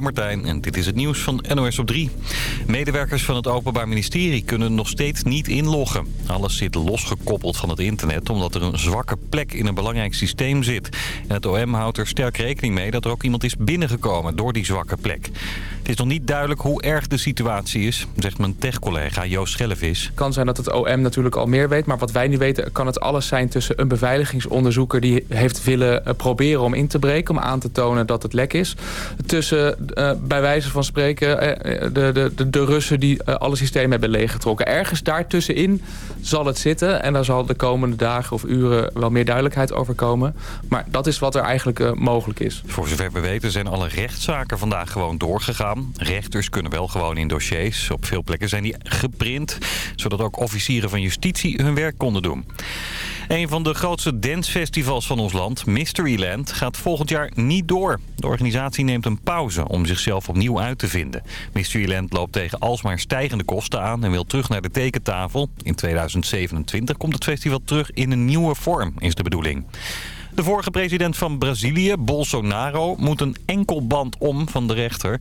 Martijn en dit is het nieuws van NOS op 3. Medewerkers van het Openbaar Ministerie kunnen nog steeds niet inloggen. Alles zit losgekoppeld van het internet omdat er een zwakke plek in een belangrijk systeem zit. En het OM houdt er sterk rekening mee dat er ook iemand is binnengekomen door die zwakke plek. Het is nog niet duidelijk hoe erg de situatie is, zegt mijn tech-collega Joost Schellevis. Het kan zijn dat het OM natuurlijk al meer weet, maar wat wij nu weten kan het alles zijn tussen een beveiligingsonderzoeker die heeft willen eh, proberen om in te breken, om aan te tonen dat het lek is. Tussen, uh, bij wijze van spreken, uh, de, de, de, Russen die alle systemen hebben leeggetrokken. Ergens daartussenin zal het zitten en daar zal de komende dagen of uren wel meer duidelijkheid over komen. Maar dat is wat er eigenlijk mogelijk is. Voor zover we weten zijn alle rechtszaken vandaag gewoon doorgegaan. Rechters kunnen wel gewoon in dossiers. Op veel plekken zijn die geprint, zodat ook officieren van justitie hun werk konden doen. Een van de grootste dancefestivals van ons land, Mysteryland, gaat volgend jaar niet door. De organisatie neemt een pauze om zichzelf opnieuw uit te vinden. Mysteryland loopt tegen alsmaar stijgende kosten aan en wil terug naar de tekentafel. In 2027 komt het festival terug in een nieuwe vorm, is de bedoeling. De vorige president van Brazilië, Bolsonaro, moet een enkelband om van de rechter.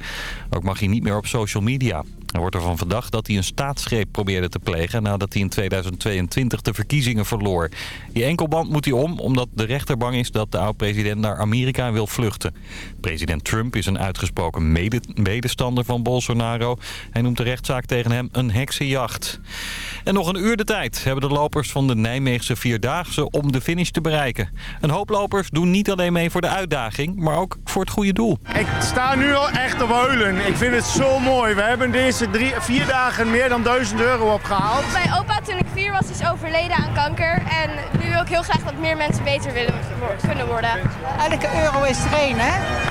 Ook mag hij niet meer op social media. Er wordt ervan verdacht dat hij een staatsgreep probeerde te plegen... nadat hij in 2022 de verkiezingen verloor. Die enkelband moet hij om omdat de rechter bang is dat de oud-president naar Amerika wil vluchten. President Trump is een uitgesproken medestander van Bolsonaro. Hij noemt de rechtszaak tegen hem een heksenjacht. En nog een uur de tijd hebben de lopers van de Nijmeegse Vierdaagse om de finish te bereiken. Een hoop lopers doen niet alleen mee voor de uitdaging, maar ook voor het goede doel. Ik sta nu al echt op heulen. Ik vind het zo mooi. We hebben deze drie, vier dagen meer dan 1000 euro opgehaald. Mijn opa toen ik vier was is overleden aan kanker. En nu wil ik heel graag dat meer mensen beter willen kunnen worden. Elke euro is er één, hè?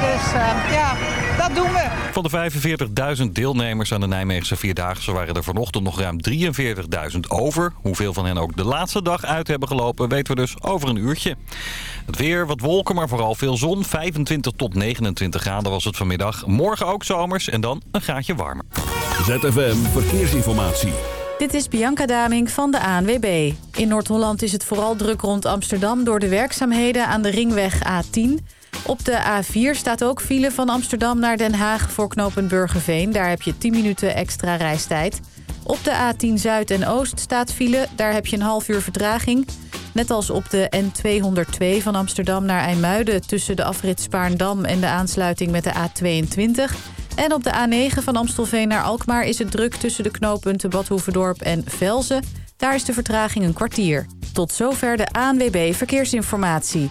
Dus uh, ja, dat doen we. Van de 45.000 deelnemers aan de Nijmeegse Vierdaagse waren er vanochtend nog ruim 43.000 over. Hoeveel van hen ook de laatste dag uit hebben gelopen weten we dus over een uurtje. Het weer, wat wolken, maar vooral veel zon. 25 tot 29 graden was het vanmiddag. Morgen ook zomers en dan een graadje warmer. ZFM Verkeersinformatie. Dit is Bianca Daming van de ANWB. In Noord-Holland is het vooral druk rond Amsterdam... door de werkzaamheden aan de ringweg A10... Op de A4 staat ook file van Amsterdam naar Den Haag voor knooppunt Burgerveen. Daar heb je 10 minuten extra reistijd. Op de A10 Zuid en Oost staat file. Daar heb je een half uur vertraging. Net als op de N202 van Amsterdam naar IJmuiden... tussen de afrit Spaarndam en de aansluiting met de A22... En op de A9 van Amstelveen naar Alkmaar is het druk tussen de knooppunten Badhoevedorp en Velzen. Daar is de vertraging een kwartier. Tot zover de ANWB Verkeersinformatie.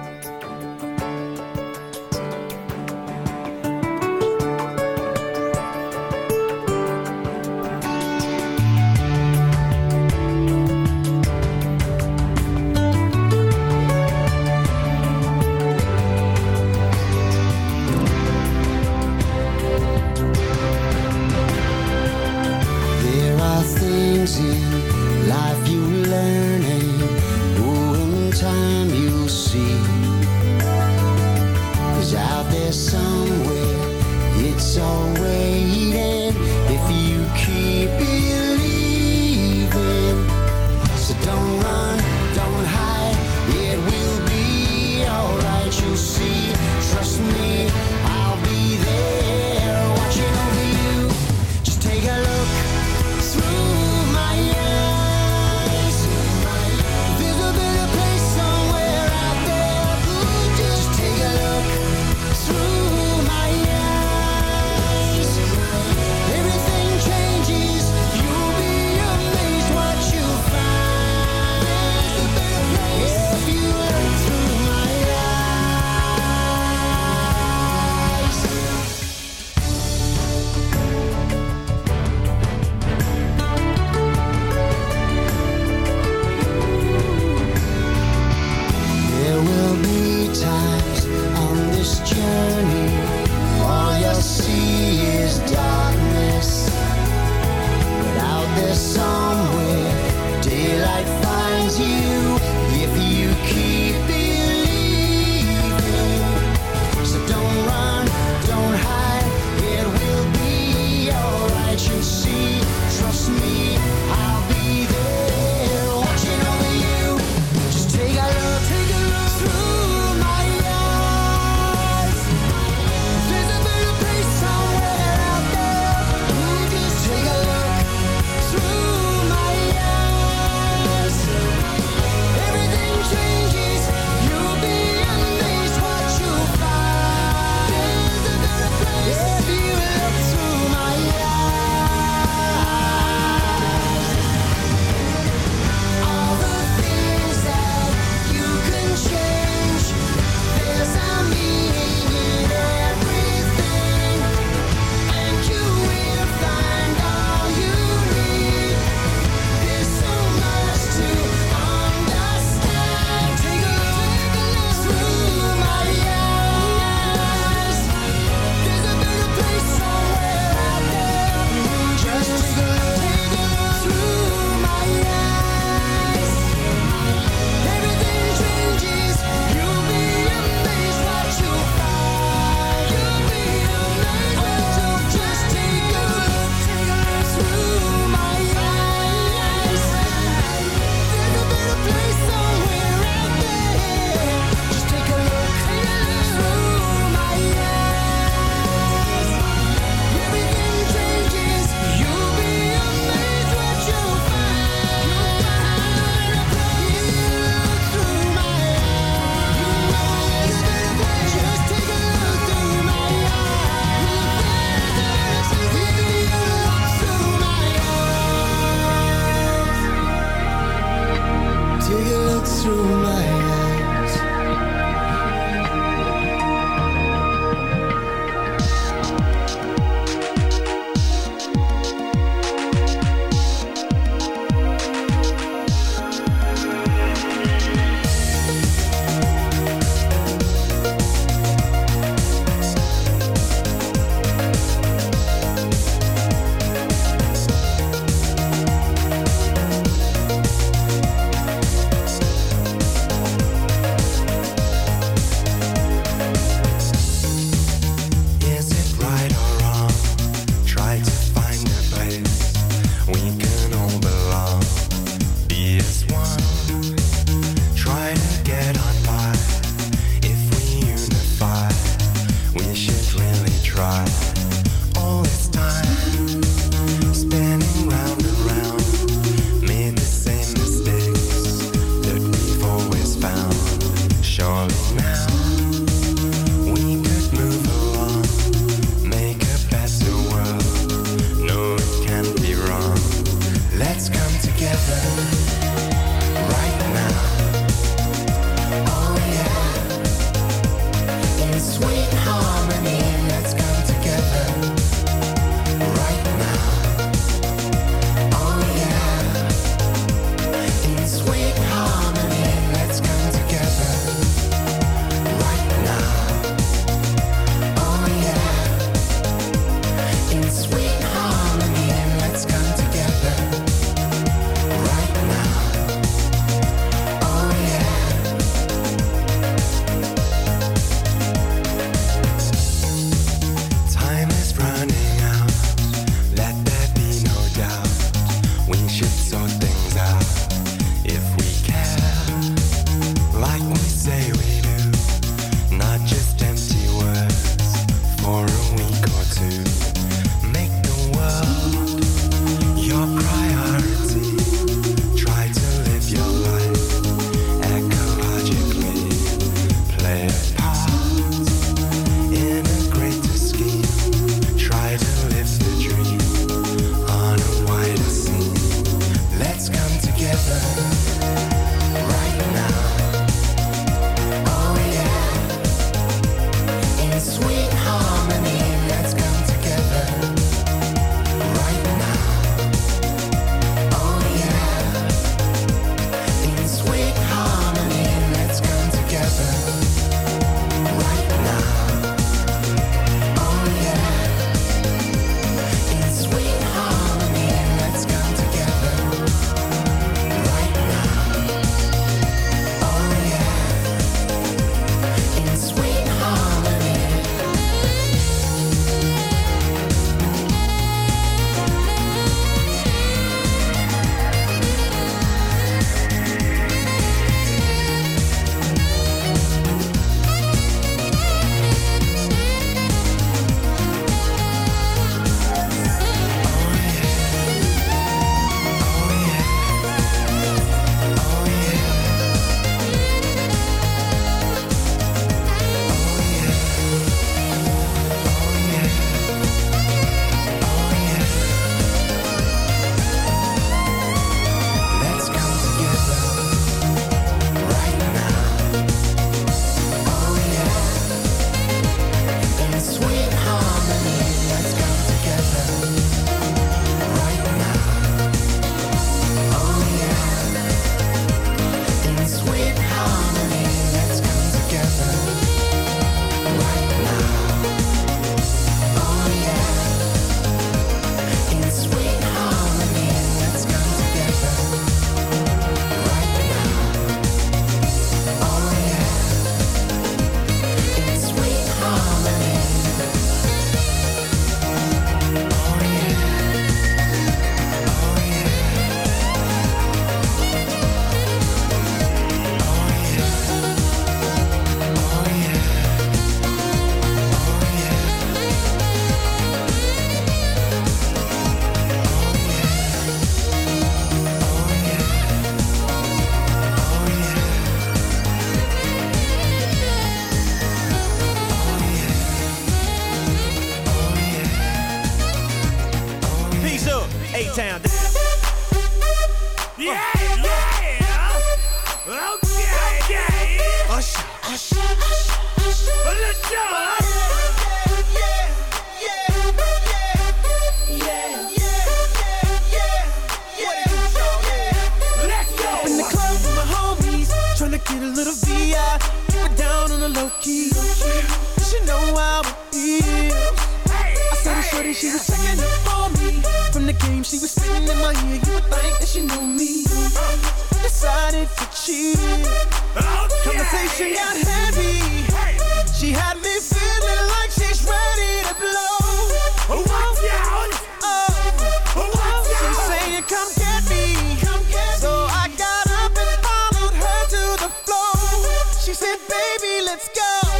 "Baby, let's go."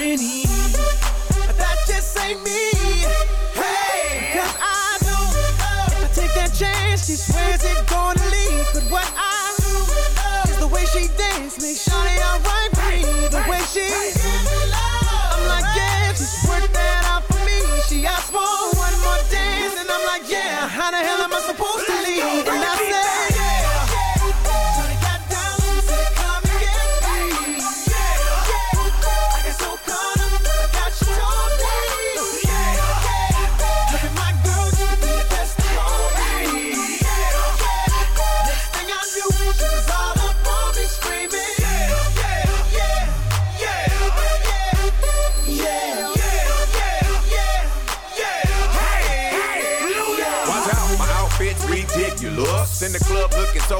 Winnie. That just ain't me.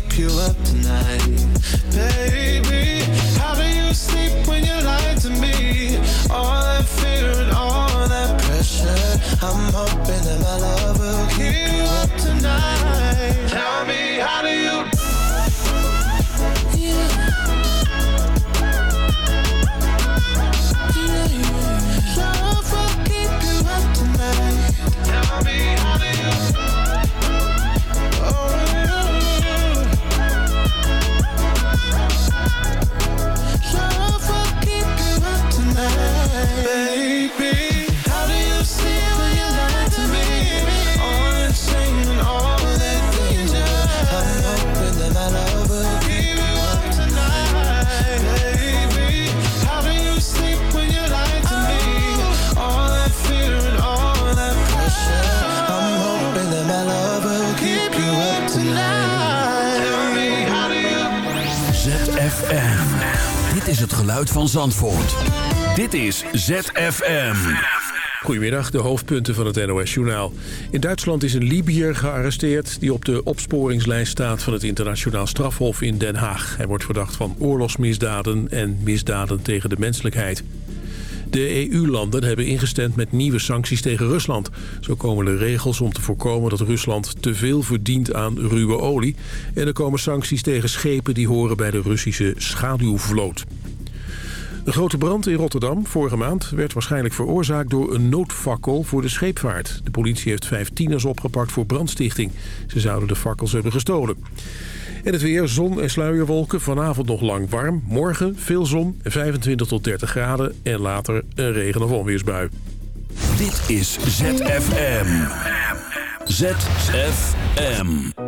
Keep you up tonight, baby. Het geluid van Zandvoort. Dit is ZFM. Goedemiddag, de hoofdpunten van het NOS-journaal. In Duitsland is een Libiër gearresteerd... die op de opsporingslijst staat van het internationaal strafhof in Den Haag. Hij wordt verdacht van oorlogsmisdaden en misdaden tegen de menselijkheid. De EU-landen hebben ingestemd met nieuwe sancties tegen Rusland. Zo komen er regels om te voorkomen dat Rusland te veel verdient aan ruwe olie. En er komen sancties tegen schepen die horen bij de Russische schaduwvloot. Een grote brand in Rotterdam vorige maand werd waarschijnlijk veroorzaakt door een noodfakkel voor de scheepvaart. De politie heeft vijf tieners opgepakt voor brandstichting. Ze zouden de fakkels hebben gestolen. En het weer, zon en sluierwolken, vanavond nog lang warm. Morgen veel zon, 25 tot 30 graden en later een regen- of onweersbui. Dit is ZFM. ZFM.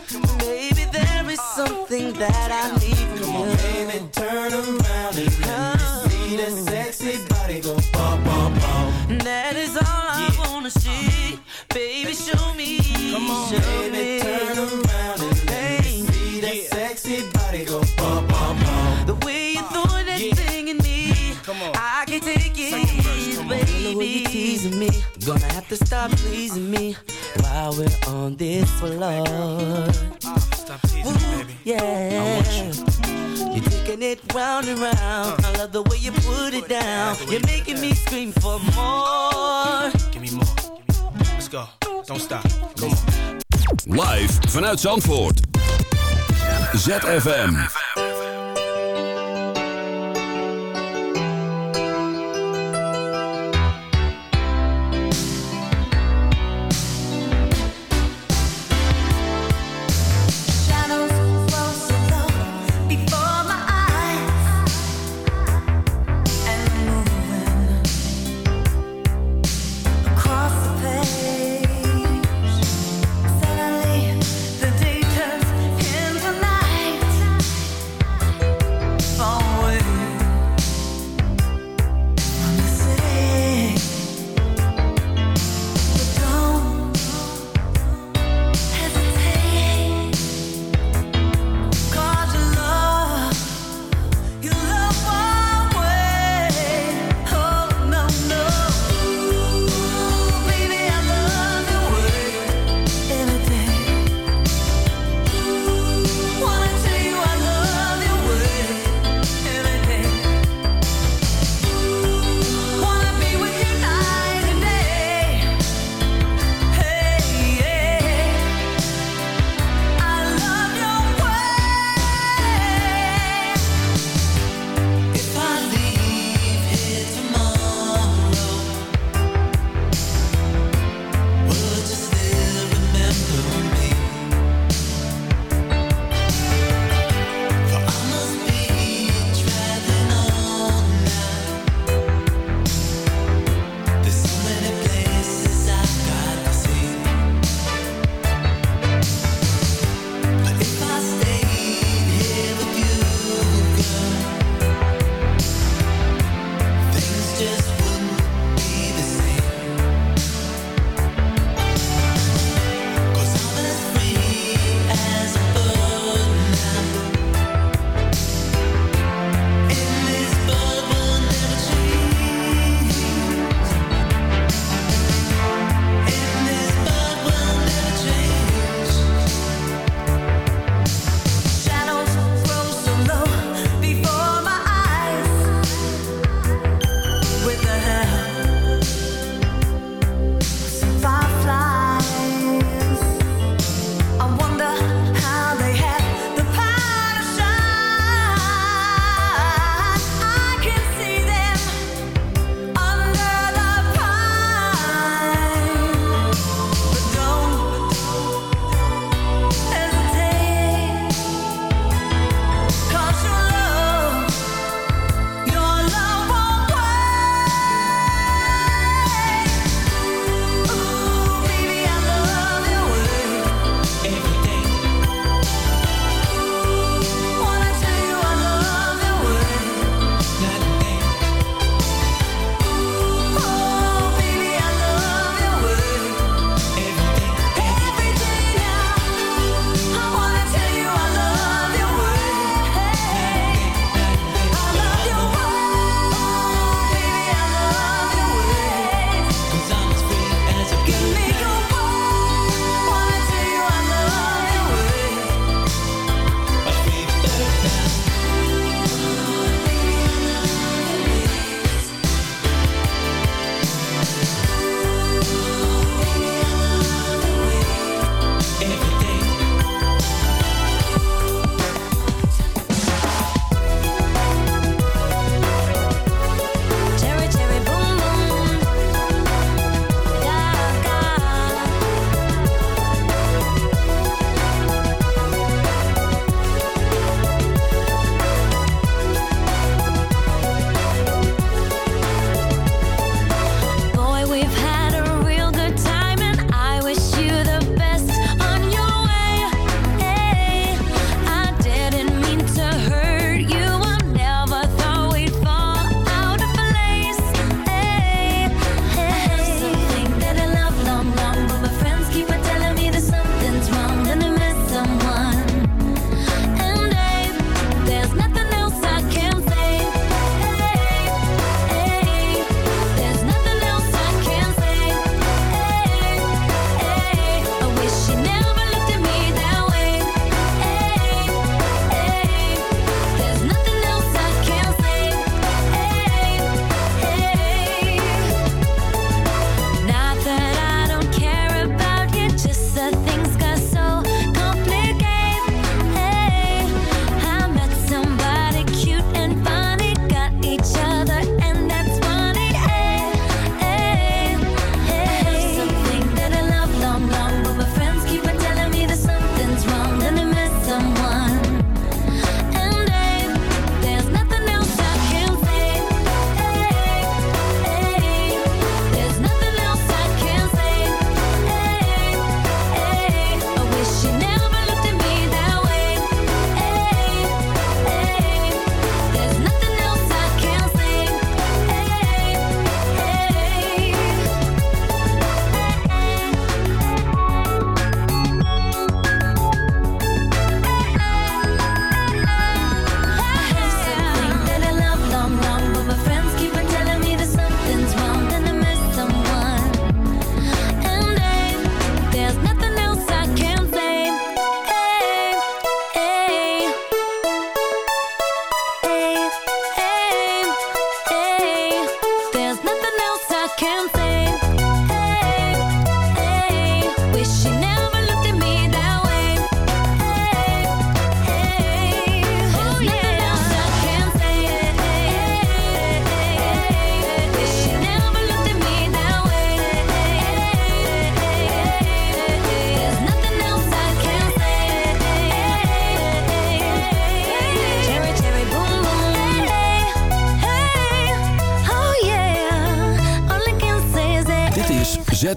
Maybe there is something that I need from you. Baby, turn around and let me see that sexy body go bum bum bum. That is all I wanna see. Baby, show me. Come on, show baby, me. turn around way you teasing me, gonna have to stop pleasing me while we're on this floor. Stop teasing me, baby. Yeah. You're taking it round and round. I love the way you put it down. You're making me scream for more. Give me more. Let's go. Don't stop. Come on. Live vanuit Zandvoort. ZFM.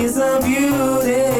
is a beauty.